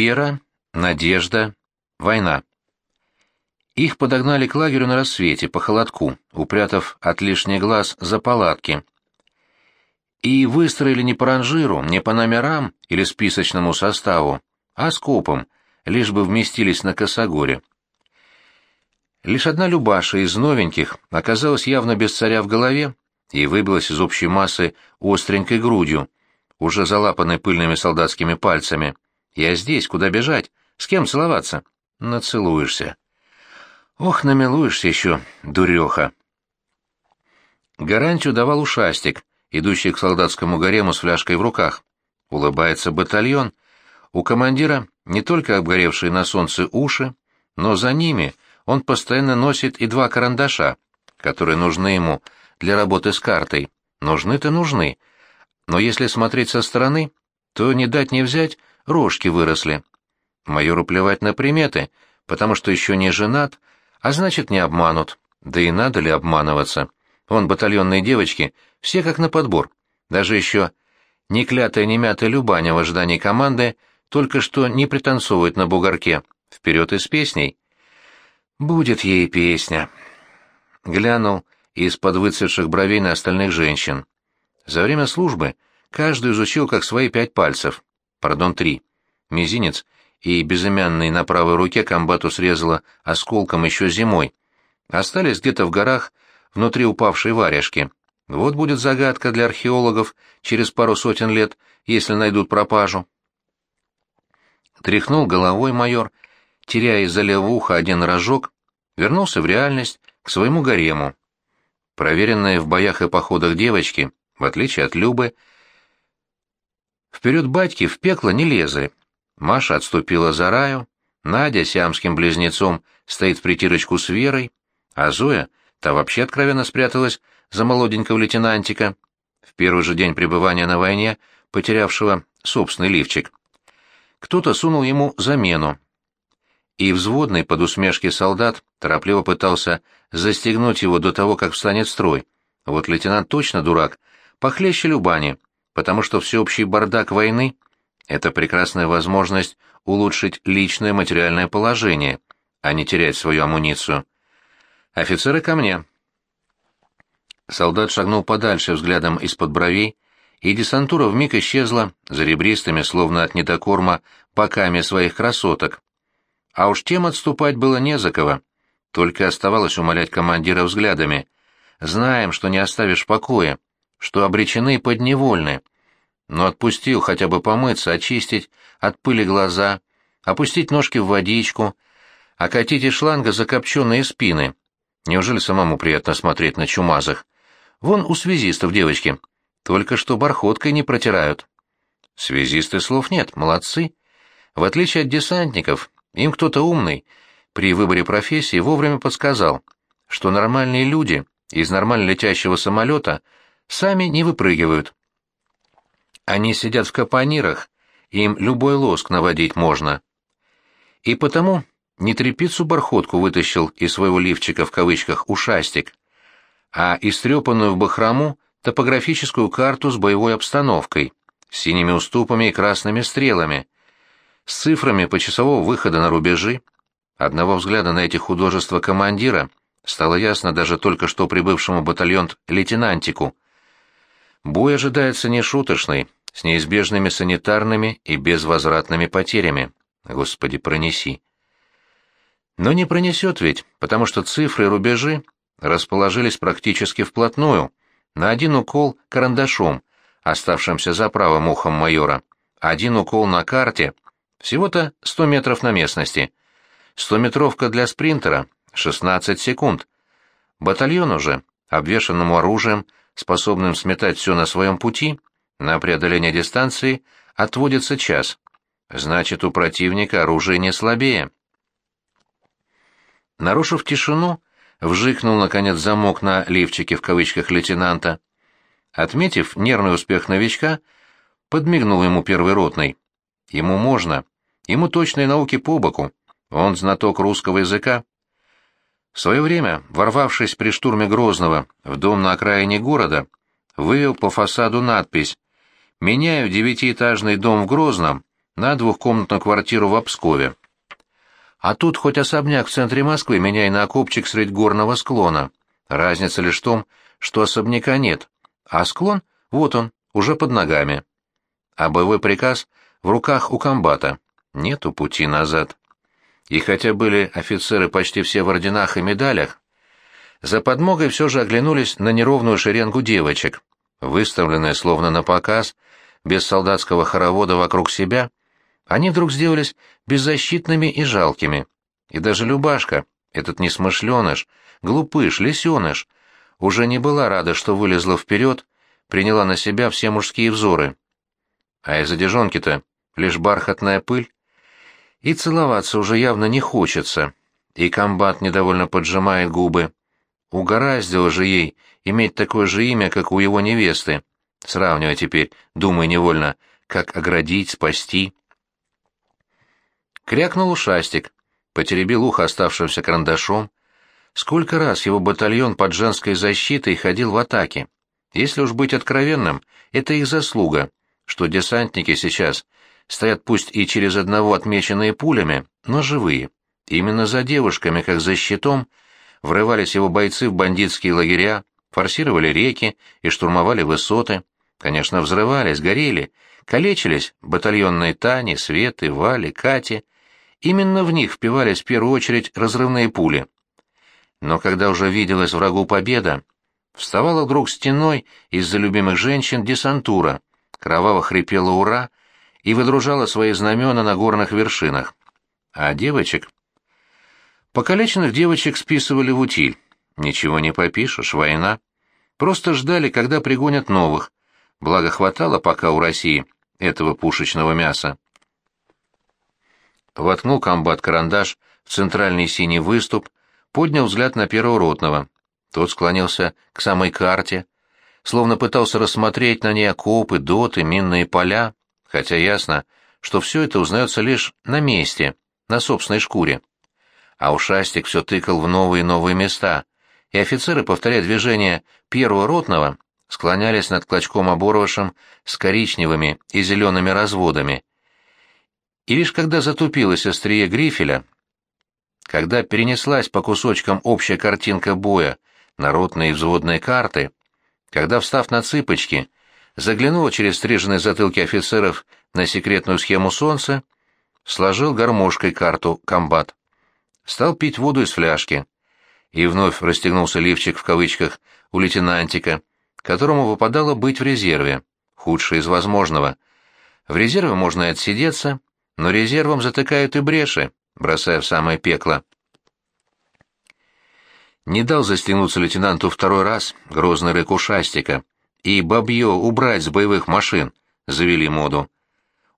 Вера, надежда, война. Их подогнали к лагерю на рассвете, по холодку, упрятав от лишних глаз за палатки. И выстроили не по ранжиру, не по номерам или списочному составу, а скопом, лишь бы вместились на косогоре. Лишь одна Любаша из новеньких оказалась явно без царя в голове и выбилась из общей массы остренькой грудью, уже залапанной пыльными солдатскими пальцами. «Я здесь, куда бежать? С кем целоваться?» «Нацелуешься». «Ох, намилуешься еще, дуреха!» Гарантию давал ушастик, идущий к солдатскому гарему с фляжкой в руках. Улыбается батальон. У командира не только обгоревшие на солнце уши, но за ними он постоянно носит и два карандаша, которые нужны ему для работы с картой. Нужны-то нужны. Но если смотреть со стороны, то не дать не взять, рожки выросли. Майору плевать на приметы, потому что еще не женат, а значит не обманут. Да и надо ли обманываться? Вон батальонные девочки, все как на подбор. Даже еще не клятая, не мятая Любаня в ожидании команды только что не пританцовывает на бугорке. Вперед и с песней. Будет ей песня. Глянул из-под выцветших бровей на остальных женщин. За время службы каждый изучил как свои пять пальцев. Пардон, три. Мизинец и безымянный на правой руке комбату срезала осколком еще зимой. Остались где-то в горах внутри упавшей варежки. Вот будет загадка для археологов через пару сотен лет, если найдут пропажу. Тряхнул головой майор, теряя из-за левого уха один рожок, вернулся в реальность, к своему гарему. Проверенные в боях и походах девочки, в отличие от Любы, вперед батьки в пекло не лезли. Маша отступила за раю, Надя сиамским близнецом стоит в притирочку с Верой, а Зоя, та вообще откровенно спряталась за молоденького лейтенантика, в первый же день пребывания на войне, потерявшего собственный лифчик. Кто-то сунул ему замену. И взводный под усмешки солдат торопливо пытался застегнуть его до того, как встанет строй. Вот лейтенант точно дурак, похлеще Любани, потому что всеобщий бардак войны — это прекрасная возможность улучшить личное материальное положение, а не терять свою амуницию. «Офицеры ко мне!» Солдат шагнул подальше взглядом из-под бровей, и десантура вмиг исчезла за ребристыми, словно от недокорма, боками своих красоток. А уж тем отступать было не за кого. Только оставалось умолять командира взглядами. Знаем, что не оставишь покоя, что обречены и подневольны. Но отпустил хотя бы помыться, очистить от пыли глаза, опустить ножки в водичку, окатить из шланга закопченные спины. Неужели самому приятно смотреть на чумазых? Вон у связистов девочки. Только что бархоткой не протирают. Связисты слов нет, молодцы. В отличие от десантников, им кто-то умный при выборе профессии вовремя подсказал, что нормальные люди из нормально летящего самолета сами не выпрыгивают. Они сидят в капонирах, им любой лоск наводить можно. И потому не трепицу бархотку вытащил из своего лифчика в кавычках «ушастик», а истрепанную в бахрому топографическую карту с боевой обстановкой, с синими уступами и красными стрелами, с цифрами почасового выхода на рубежи. Одного взгляда на эти художества командира стало ясно даже только что прибывшему батальон лейтенантику. Бой ожидается нешуточный, с неизбежными санитарными и безвозвратными потерями. Господи, пронеси. Но не пронесет ведь, потому что цифры и рубежи расположились практически вплотную, на один укол карандашом, оставшимся за правым ухом майора, один укол на карте, всего-то 100 метров на местности. Стометровка для спринтера — 16 секунд. Батальон уже, обвешанному оружием, способным сметать все на своем пути, на преодоление дистанции отводится час. Значит, у противника оружие не слабее. Нарушив тишину, вжикнул, наконец, замок на лифчике в кавычках лейтенанта. Отметив нервный успех новичка, подмигнул ему первый ротный. Ему можно, ему точные науки по боку, он знаток русского языка. В свое время, ворвавшись при штурме Грозного в дом на окраине города, вывел по фасаду надпись «Меняю девятиэтажный дом в Грозном на двухкомнатную квартиру в Обскове. А тут хоть особняк в центре Москвы, меняй на окопчик средь горного склона. Разница лишь в том, что особняка нет, а склон, вот он, уже под ногами. А боевой приказ в руках у комбата. Нету пути назад. И хотя были офицеры почти все в орденах и медалях, за подмогой все же оглянулись на неровную шеренгу девочек, выставленные словно на показ, без солдатского хоровода вокруг себя, они вдруг сделались беззащитными и жалкими. И даже Любашка, этот несмышленыш, глупыш, лисеныш, уже не была рада, что вылезла вперед, приняла на себя все мужские взоры. А из одежонки-то лишь бархатная пыль. И целоваться уже явно не хочется, и комбат недовольно поджимает губы. Угораздило же ей иметь такое же имя, как у его невесты. Сравнивая теперь, думай невольно, как оградить, спасти. Крякнул ушастик, потеребил ухо оставшимся карандашом. Сколько раз его батальон под женской защитой ходил в атаке. Если уж быть откровенным, это их заслуга, что десантники сейчас стоят пусть и через одного отмеченные пулями, но живые. Именно за девушками, как за щитом, врывались его бойцы в бандитские лагеря, форсировали реки и штурмовали высоты. Конечно, взрывались, горели, калечились батальонные Тани, Светы, Вали, Кати, Именно в них впивались в первую очередь разрывные пули. Но когда уже виделась врагу победа, вставала вдруг стеной из-за любимых женщин десантура, кроваво хрипела «Ура!» и выдружала свои знамена на горных вершинах. А девочек... Покалеченных девочек списывали в утиль. Ничего не попишешь, война. Просто ждали, когда пригонят новых. Благо хватало пока у России этого пушечного мяса воткнул комбат карандаш в центральный синий выступ, поднял взгляд на первого ротного. Тот склонился к самой карте, словно пытался рассмотреть на ней окопы, доты, минные поля, хотя ясно, что все это узнается лишь на месте, на собственной шкуре. А ушастик все тыкал в новые и новые места, и офицеры, повторяя движения первого ротного, склонялись над клочком оборвышем с коричневыми и зелеными разводами, и лишь когда затупилась острие грифеля, когда перенеслась по кусочкам общая картинка боя народные и взводные карты, когда, встав на цыпочки, заглянула через стриженные затылки офицеров на секретную схему солнца, сложил гармошкой карту комбат. Стал пить воду из фляжки. И вновь расстегнулся лифчик в кавычках у лейтенантика, которому выпадало быть в резерве, худшее из возможного. В резерве можно отсидеться, но резервом затыкают и бреши, бросая в самое пекло. Не дал застегнуться лейтенанту второй раз грозный рык ушастика. И бабье убрать с боевых машин, завели моду.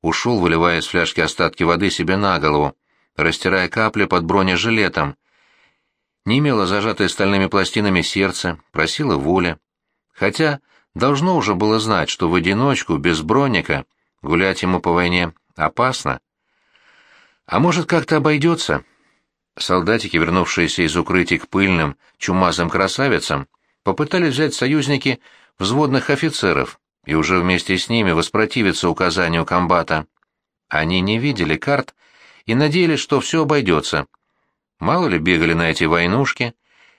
Ушел, выливая из фляжки остатки воды себе на голову, растирая капли под бронежилетом. Не имело зажатое стальными пластинами сердце, просила воля. Хотя должно уже было знать, что в одиночку, без броника, гулять ему по войне опасно. А может, как-то обойдется? Солдатики, вернувшиеся из укрытий к пыльным, чумазым красавицам, попытались взять союзники взводных офицеров и уже вместе с ними воспротивиться указанию комбата. Они не видели карт и надеялись, что все обойдется. Мало ли бегали на эти войнушки,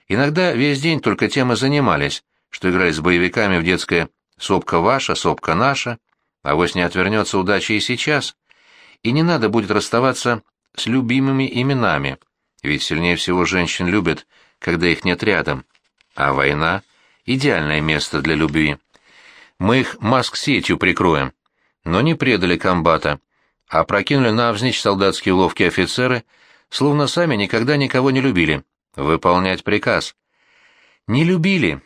иногда весь день только тем и занимались, что играли с боевиками в детское «сопка ваша, сопка наша», а вось не отвернется удача и сейчас и не надо будет расставаться с любимыми именами, ведь сильнее всего женщин любят, когда их нет рядом. А война — идеальное место для любви. Мы их маск-сетью прикроем. Но не предали комбата, а прокинули навзничь солдатские ловкие офицеры, словно сами никогда никого не любили. Выполнять приказ. Не любили.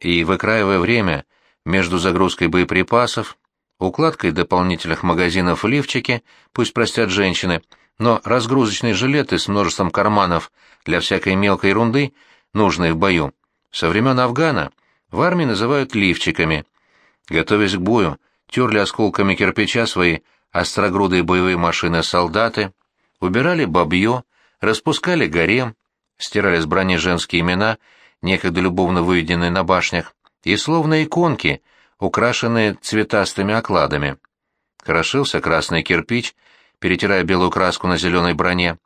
И, выкраивая время между загрузкой боеприпасов, укладкой дополнительных магазинов в лифчике, пусть простят женщины, но разгрузочные жилеты с множеством карманов для всякой мелкой ерунды, нужные в бою, со времен Афгана в армии называют лифчиками. Готовясь к бою, терли осколками кирпича свои острогрудые боевые машины солдаты, убирали бабье, распускали гарем, стирали с брони женские имена, некогда любовно выведенные на башнях, и словно иконки — украшенные цветастыми окладами. Крошился красный кирпич, перетирая белую краску на зеленой броне.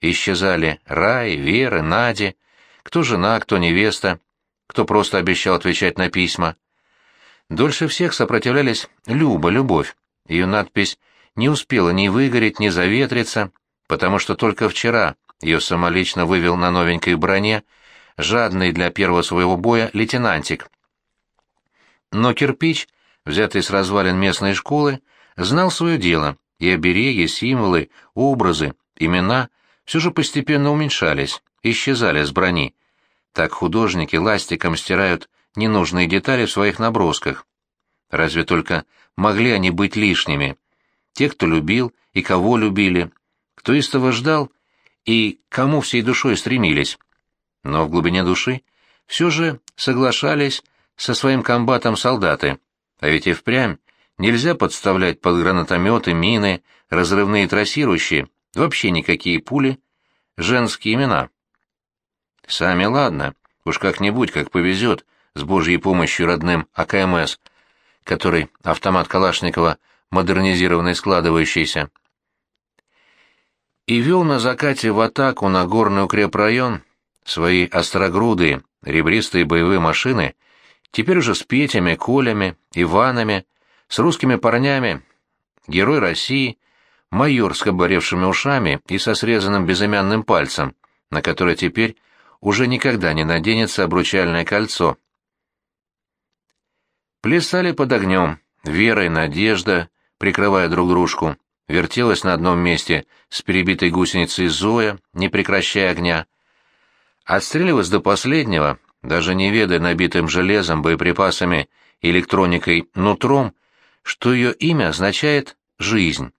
Исчезали Рай, Вера, Нади, кто жена, кто невеста, кто просто обещал отвечать на письма. Дольше всех сопротивлялись Люба, Любовь. Ее надпись не успела ни выгореть, ни заветриться, потому что только вчера ее самолично вывел на новенькой броне жадный для первого своего боя лейтенантик. Но кирпич, взятый с развалин местной школы, знал свое дело, и обереги, символы, образы, имена все же постепенно уменьшались, исчезали с брони. Так художники ластиком стирают ненужные детали в своих набросках. Разве только могли они быть лишними? Те, кто любил и кого любили, кто истово ждал и кому всей душой стремились. Но в глубине души все же соглашались со своим комбатом солдаты, а ведь и впрямь нельзя подставлять под гранатометы, мины, разрывные трассирующие, вообще никакие пули, женские имена. Сами ладно, уж как-нибудь, как повезет, с божьей помощью родным АКМС, который автомат Калашникова модернизированный складывающийся. И вел на закате в атаку на горный укрепрайон свои острогрудые, ребристые боевые машины, теперь уже с Петями, Колями, Иванами, с русскими парнями, герой России, майор с оборевшими ушами и со срезанным безымянным пальцем, на который теперь уже никогда не наденется обручальное кольцо. Плясали под огнем, Вера и Надежда, прикрывая друг дружку, вертелась на одном месте с перебитой гусеницей Зоя, не прекращая огня. Отстреливалась до последнего, даже не ведая набитым железом, боеприпасами, электроникой, нутром, что ее имя означает «жизнь».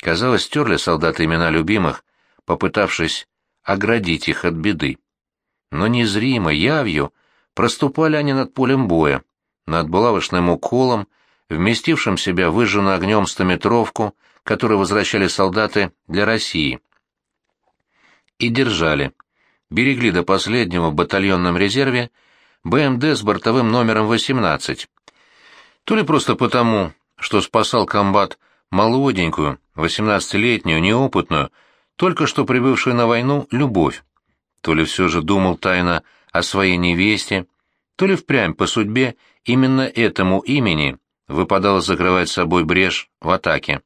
Казалось, стерли солдаты имена любимых, попытавшись оградить их от беды. Но незримо, явью, проступали они над полем боя, над булавочным уколом, вместившим себя выжженную огнем стометровку, которую возвращали солдаты для России. И держали. Берегли до последнего в батальонном резерве БМД с бортовым номером 18. То ли просто потому, что спасал комбат молоденькую, 18-летнюю, неопытную, только что прибывшую на войну, любовь. То ли все же думал тайно о своей невесте, то ли впрямь по судьбе именно этому имени выпадало закрывать собой брешь в атаке.